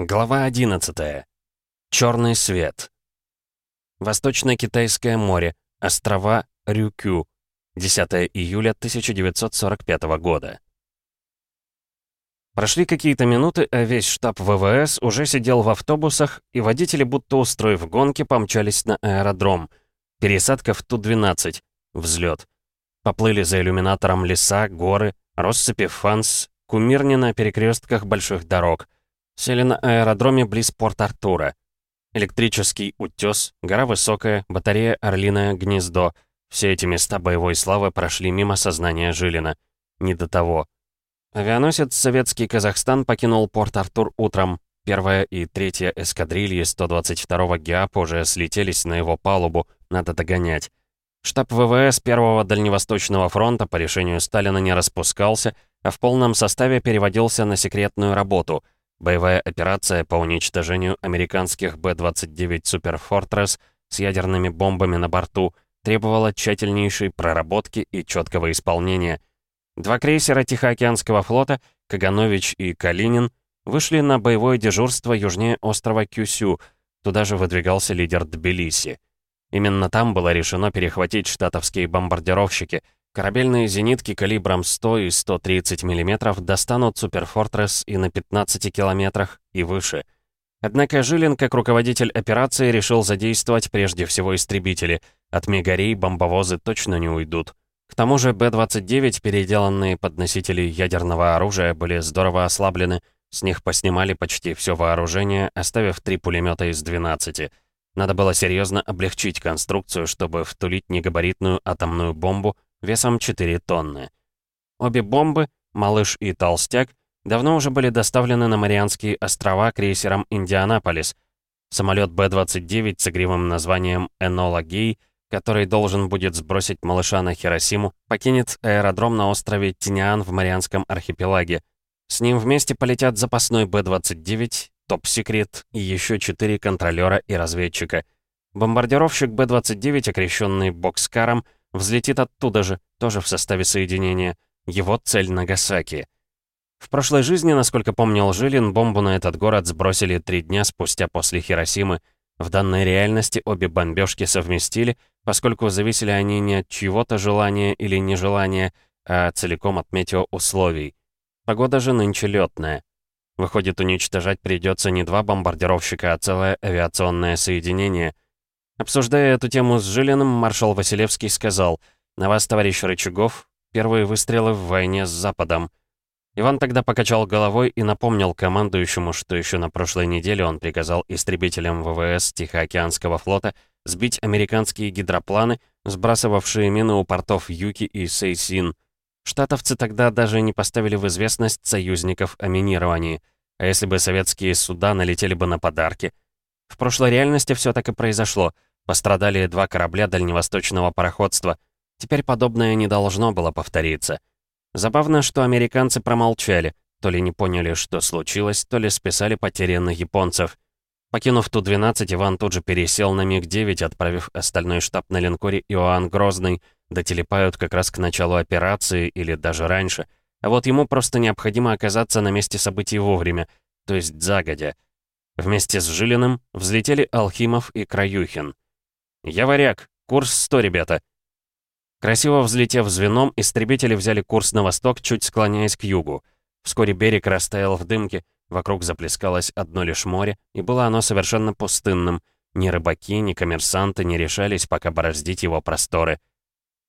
Глава 11. Черный свет. Восточно-Китайское море. Острова Рюкю. 10 июля 1945 года. Прошли какие-то минуты, а весь штаб ВВС уже сидел в автобусах, и водители, будто устроив гонки, помчались на аэродром. Пересадка в Ту-12. Взлет. Поплыли за иллюминатором леса, горы, россыпи фанс, кумирни на перекрестках больших дорог — Сели на аэродроме близ Порт-Артура. Электрический утес, гора высокая, батарея Орлиное гнездо. Все эти места боевой славы прошли мимо сознания Жилина. Не до того. Авианосец «Советский Казахстан» покинул Порт-Артур утром. Первая и третья эскадрильи 122-го ГИАП уже слетелись на его палубу, надо догонять. Штаб ВВС Первого Дальневосточного фронта по решению Сталина не распускался, а в полном составе переводился на секретную работу — Боевая операция по уничтожению американских Б-29 Super Fortress с ядерными бомбами на борту требовала тщательнейшей проработки и четкого исполнения. Два крейсера Тихоокеанского флота, Каганович и Калинин, вышли на боевое дежурство южнее острова Кюсю, туда же выдвигался лидер Тбилиси. Именно там было решено перехватить штатовские бомбардировщики — Корабельные зенитки калибром 100 и 130 мм достанут Суперфортресс и на 15 километрах и выше. Однако Жилин, как руководитель операции, решил задействовать прежде всего истребители. От мигарей бомбовозы точно не уйдут. К тому же Б-29, переделанные под носители ядерного оружия, были здорово ослаблены. С них поснимали почти все вооружение, оставив три пулемета из 12. Надо было серьезно облегчить конструкцию, чтобы втулить негабаритную атомную бомбу весом 4 тонны. Обе бомбы, «Малыш» и «Толстяк», давно уже были доставлены на Марианские острова крейсером «Индианаполис». Самолет Б-29 с игривым названием «Энола Гей», который должен будет сбросить малыша на Хиросиму, покинет аэродром на острове Тиниан в Марианском архипелаге. С ним вместе полетят запасной Б-29, топ-секрет и еще четыре контролера и разведчика. Бомбардировщик Б-29, окрещенный Бокскаром, Взлетит оттуда же, тоже в составе соединения. Его цель Нагасаки. В прошлой жизни, насколько помнил Жилин, бомбу на этот город сбросили три дня спустя после Хиросимы. В данной реальности обе бомбежки совместили, поскольку зависели они не от чьего-то желания или нежелания, а целиком от метеоусловий. Погода же нынче летная. Выходит, уничтожать придется не два бомбардировщика, а целое авиационное соединение — Обсуждая эту тему с Жилиным, маршал Василевский сказал, «На вас, товарищ Рычагов, первые выстрелы в войне с Западом». Иван тогда покачал головой и напомнил командующему, что еще на прошлой неделе он приказал истребителям ВВС Тихоокеанского флота сбить американские гидропланы, сбрасывавшие мины у портов Юки и Сейсин. Штатовцы тогда даже не поставили в известность союзников о минировании. А если бы советские суда налетели бы на подарки? В прошлой реальности все так и произошло — Пострадали два корабля дальневосточного пароходства. Теперь подобное не должно было повториться. Забавно, что американцы промолчали, то ли не поняли, что случилось, то ли списали потери на японцев. Покинув Ту-12, Иван тут же пересел на МиГ-9, отправив остальной штаб на линкоре Иоанн Грозный, да телепают как раз к началу операции или даже раньше. А вот ему просто необходимо оказаться на месте событий вовремя, то есть загодя. Вместе с Жилиным взлетели Алхимов и Краюхин. «Я варяг. Курс 100, ребята». Красиво взлетев звеном, истребители взяли курс на восток, чуть склоняясь к югу. Вскоре берег растаял в дымке, вокруг заплескалось одно лишь море, и было оно совершенно пустынным. Ни рыбаки, ни коммерсанты не решались пока бороздить его просторы.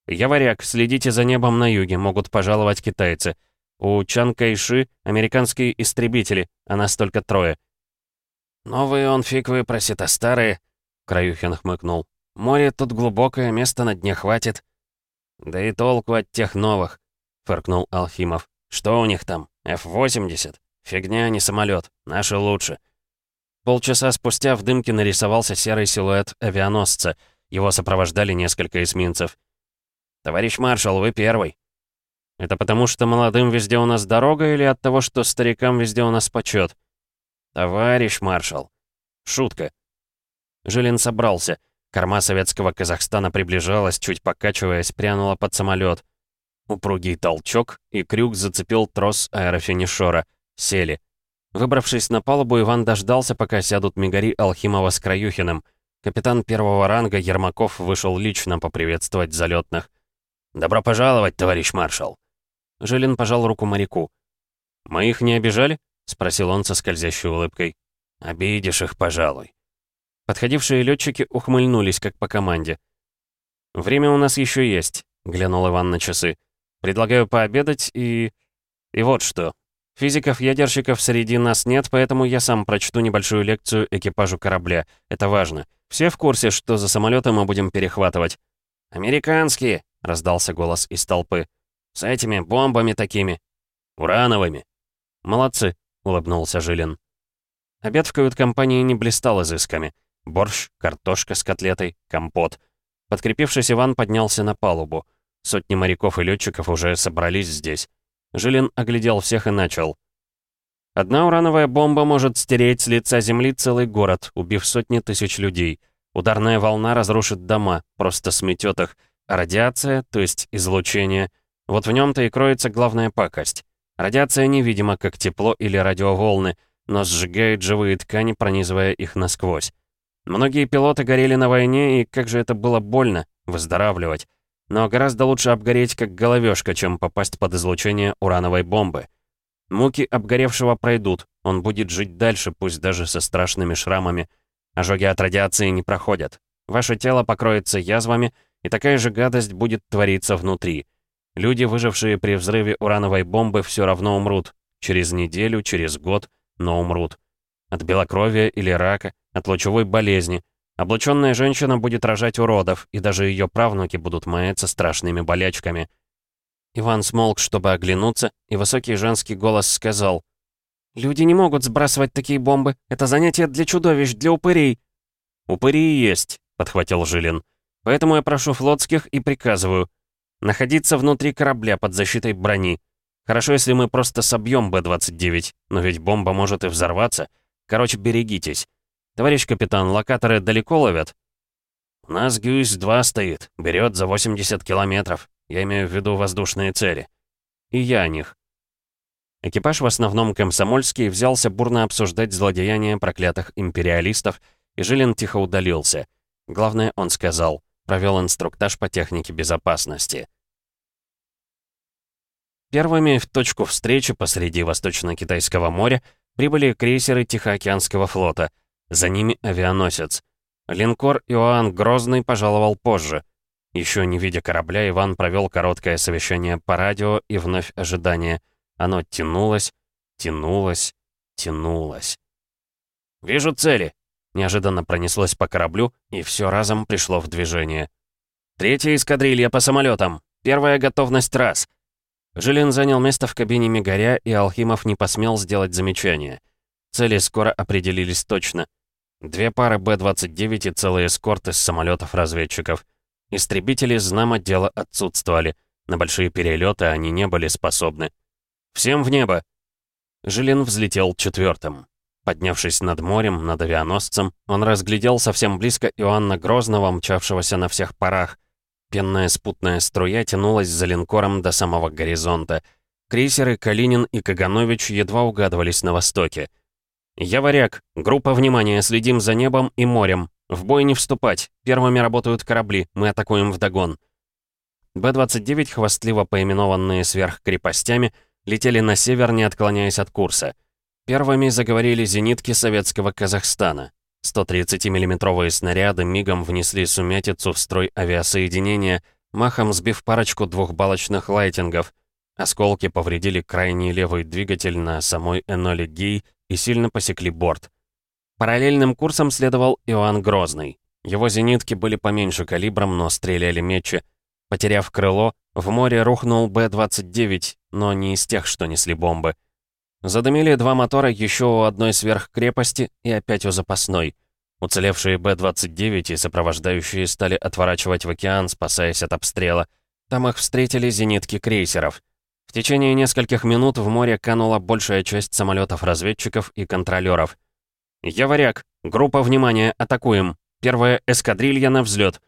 «Я варяг, следите за небом на юге, могут пожаловать китайцы. У Чан Кайши американские истребители, а нас только трое». «Новые он фиг выпросит, а старые...» — Краюхин хмыкнул. Море тут глубокое, места на дне хватит». «Да и толку от тех новых», — фыркнул Алхимов. «Что у них там? F-80? Фигня, не самолет. Наши лучше». Полчаса спустя в дымке нарисовался серый силуэт авианосца. Его сопровождали несколько эсминцев. «Товарищ маршал, вы первый». «Это потому, что молодым везде у нас дорога или от того, что старикам везде у нас почет?» «Товарищ маршал». Шутка. Жилин собрался. Корма советского Казахстана приближалась, чуть покачиваясь, прянула под самолет. Упругий толчок, и крюк зацепил трос аэрофинишора. Сели. Выбравшись на палубу, Иван дождался, пока сядут Мигари Алхимова с Краюхиным. Капитан первого ранга Ермаков вышел лично поприветствовать залетных. «Добро пожаловать, товарищ маршал!» Жилин пожал руку моряку. «Мы их не обижали?» — спросил он со скользящей улыбкой. «Обидишь их, пожалуй». Подходившие летчики ухмыльнулись, как по команде. «Время у нас еще есть», — глянул Иван на часы. «Предлагаю пообедать и... и вот что. Физиков-ядерщиков среди нас нет, поэтому я сам прочту небольшую лекцию экипажу корабля. Это важно. Все в курсе, что за самолеты мы будем перехватывать?» «Американские!» — раздался голос из толпы. «С этими бомбами такими. Урановыми». «Молодцы», — улыбнулся Жилин. Обед в кают-компании не блистал изысками. Борщ, картошка с котлетой, компот. Подкрепившись, Иван поднялся на палубу. Сотни моряков и летчиков уже собрались здесь. Жилин оглядел всех и начал. Одна урановая бомба может стереть с лица земли целый город, убив сотни тысяч людей. Ударная волна разрушит дома, просто сметет их. А радиация, то есть излучение, вот в нем-то и кроется главная пакость. Радиация невидима, как тепло или радиоволны, но сжигает живые ткани, пронизывая их насквозь. Многие пилоты горели на войне, и как же это было больно, выздоравливать. Но гораздо лучше обгореть как головешка, чем попасть под излучение урановой бомбы. Муки обгоревшего пройдут, он будет жить дальше, пусть даже со страшными шрамами. Ожоги от радиации не проходят. Ваше тело покроется язвами, и такая же гадость будет твориться внутри. Люди, выжившие при взрыве урановой бомбы, все равно умрут. Через неделю, через год, но умрут. От белокровия или рака, от лучевой болезни, Облученная женщина будет рожать уродов, и даже ее правнуки будут маяться страшными болячками. Иван смолк, чтобы оглянуться, и высокий женский голос сказал. «Люди не могут сбрасывать такие бомбы. Это занятие для чудовищ, для упырей». «Упыри есть», — подхватил Жилин. «Поэтому я прошу флотских и приказываю. Находиться внутри корабля под защитой брони. Хорошо, если мы просто собьем Б-29, но ведь бомба может и взорваться. Короче, берегитесь. «Товарищ капитан, локаторы далеко ловят?» «У нас Гюйс-2 стоит, берет за 80 километров. Я имею в виду воздушные цели. И я о них». Экипаж, в основном комсомольский, взялся бурно обсуждать злодеяния проклятых империалистов, и Жилин тихо удалился. Главное, он сказал, провел инструктаж по технике безопасности. Первыми в точку встречи посреди Восточно-Китайского моря прибыли крейсеры Тихоокеанского флота — за ними авианосец. Линкор Иоанн Грозный пожаловал позже. Еще не видя корабля, Иван провел короткое совещание по радио и вновь ожидание. Оно тянулось, тянулось, тянулось. «Вижу цели!» Неожиданно пронеслось по кораблю, и все разом пришло в движение. «Третья эскадрилья по самолетам. Первая готовность раз!» Жилин занял место в кабине Мигаря, и Алхимов не посмел сделать замечание. Цели скоро определились точно — Две пары Б-29 и целый эскорт из самолетов-разведчиков. Истребители знамо дела отсутствовали. На большие перелеты они не были способны. «Всем в небо!» Жилин взлетел четвертым. Поднявшись над морем, над авианосцем, он разглядел совсем близко Иоанна Грозного, мчавшегося на всех парах. Пенная спутная струя тянулась за линкором до самого горизонта. Крейсеры Калинин и Каганович едва угадывались на востоке. «Я варяг. Группа внимания. Следим за небом и морем. В бой не вступать. Первыми работают корабли. Мы атакуем вдогон». Б-29, хвастливо поименованные сверхкрепостями, летели на север, не отклоняясь от курса. Первыми заговорили зенитки советского Казахстана. 130 миллиметровые снаряды мигом внесли сумятицу в строй авиасоединения, махом сбив парочку двухбалочных лайтингов. Осколки повредили крайний левый двигатель на самой Эноле Гей и сильно посекли борт. Параллельным курсом следовал Иоанн Грозный. Его зенитки были поменьше калибром, но стреляли мечи. Потеряв крыло, в море рухнул Б-29, но не из тех, что несли бомбы. Задымили два мотора еще у одной сверхкрепости и опять у запасной. Уцелевшие Б-29 и сопровождающие стали отворачивать в океан, спасаясь от обстрела. Там их встретили зенитки крейсеров. В течение нескольких минут в море канула большая часть самолетов-разведчиков и контролеров. «Я варяг! Группа внимания! Атакуем! Первая эскадрилья на взлет!»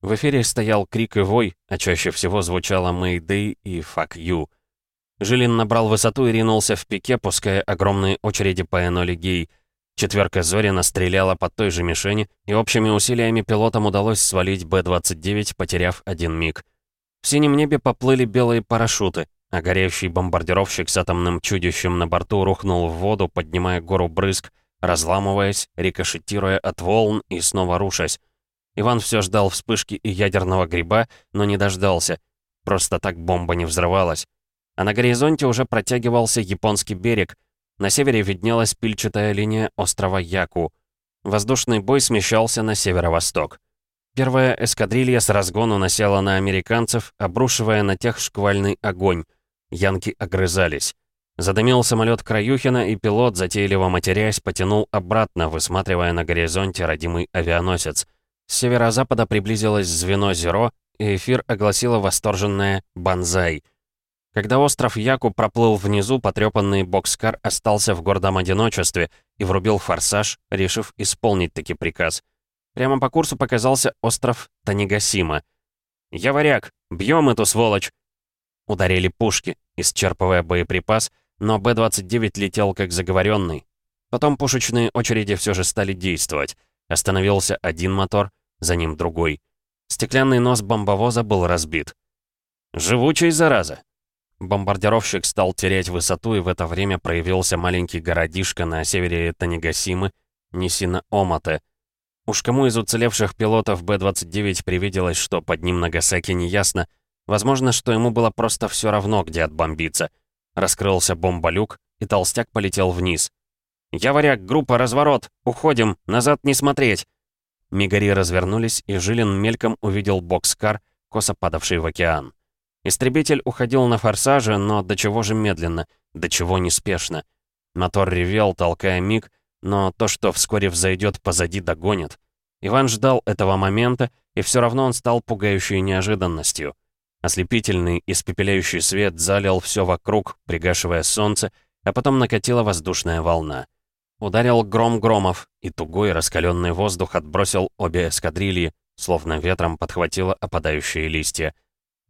В эфире стоял крик и вой, а чаще всего звучало «Мэйдэй» и «Fuck you». Жилин набрал высоту и ринулся в пике, пуская огромные очереди по Эноли Гей. Четверка Зорина стреляла под той же мишени, и общими усилиями пилотам удалось свалить Б-29, потеряв один миг. В синем небе поплыли белые парашюты, а горящий бомбардировщик с атомным чудищем на борту рухнул в воду, поднимая гору брызг, разламываясь, рикошетируя от волн и снова рушась. Иван все ждал вспышки и ядерного гриба, но не дождался. Просто так бомба не взрывалась. А на горизонте уже протягивался японский берег. На севере виднелась пильчатая линия острова Яку. Воздушный бой смещался на северо-восток. Первая эскадрилья с разгону насела на американцев, обрушивая на тех шквальный огонь. Янки огрызались. Задымил самолет Краюхина, и пилот, затейливо матерясь, потянул обратно, высматривая на горизонте родимый авианосец. С северо-запада приблизилось звено «Зеро», и эфир огласило восторженное «Бонзай». Когда остров Яку проплыл внизу, потрепанный бокскар остался в гордом одиночестве и врубил форсаж, решив исполнить таки приказ. Прямо по курсу показался остров Танегасима. «Я варяг! Бьем эту сволочь!» Ударили пушки, исчерпывая боеприпас, но Б-29 летел как заговоренный. Потом пушечные очереди все же стали действовать. Остановился один мотор, за ним другой. Стеклянный нос бомбовоза был разбит. «Живучий, зараза!» Бомбардировщик стал терять высоту, и в это время проявился маленький городишко на севере Танегасимы, Нисина-Омате. Уж кому из уцелевших пилотов Б-29 привиделось, что под ним Нагасаки, неясно. Возможно, что ему было просто все равно, где отбомбиться — Раскрылся бомболюк, и толстяк полетел вниз. «Я варяг, группа, разворот! Уходим! Назад не смотреть!» Мигари развернулись, и Жилин мельком увидел бокскар, косо падавший в океан. Истребитель уходил на форсаже, но до чего же медленно, до чего неспешно. Мотор ревел, толкая миг, но то, что вскоре взойдет позади, догонит. Иван ждал этого момента, и все равно он стал пугающей неожиданностью. Ослепительный, испепеляющий свет залил все вокруг, пригашивая солнце, а потом накатила воздушная волна. Ударил гром громов, и тугой раскаленный воздух отбросил обе эскадрильи, словно ветром подхватило опадающие листья.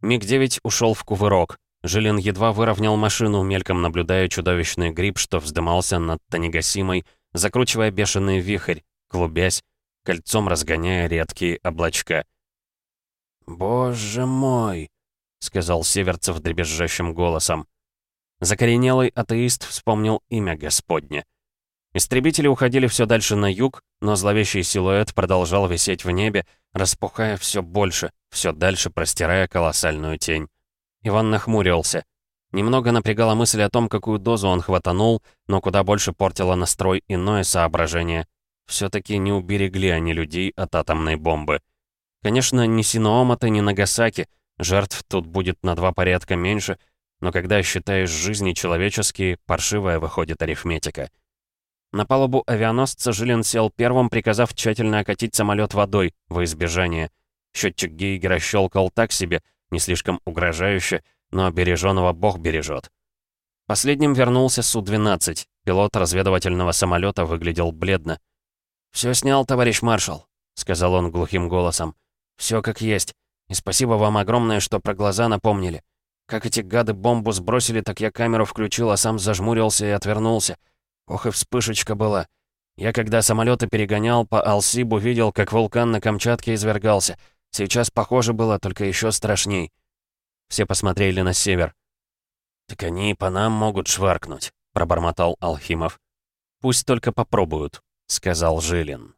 МиГ-9 ушел в кувырок. Жилин едва выровнял машину, мельком наблюдая чудовищный гриб, что вздымался над Танегасимой, закручивая бешеный вихрь, клубясь, кольцом разгоняя редкие облачка. «Боже мой!» сказал Северцев дребезжащим голосом. Закоренелый атеист вспомнил имя Господне. Истребители уходили все дальше на юг, но зловещий силуэт продолжал висеть в небе, распухая все больше, все дальше простирая колоссальную тень. Иван нахмурился. Немного напрягала мысль о том, какую дозу он хватанул, но куда больше портило настрой иное соображение. все таки не уберегли они людей от атомной бомбы. Конечно, ни Синоомата, ни Нагасаки — Жертв тут будет на два порядка меньше, но когда считаешь жизни человеческие, паршивая выходит арифметика. На палубу авианосца Жилин сел первым, приказав тщательно окатить самолет водой, во избежание. Счетчик Гейгера щелкал так себе, не слишком угрожающе, но береженого бог бережет. Последним вернулся Су-12. Пилот разведывательного самолета выглядел бледно. «Все снял, товарищ маршал», — сказал он глухим голосом. «Все как есть. И спасибо вам огромное, что про глаза напомнили. Как эти гады бомбу сбросили, так я камеру включил, а сам зажмурился и отвернулся. Ох и вспышечка была. Я когда самолеты перегонял по Алсибу, видел, как вулкан на Камчатке извергался. Сейчас похоже было, только еще страшней. Все посмотрели на север. «Так они и по нам могут шваркнуть», — пробормотал Алхимов. «Пусть только попробуют», — сказал Жилин.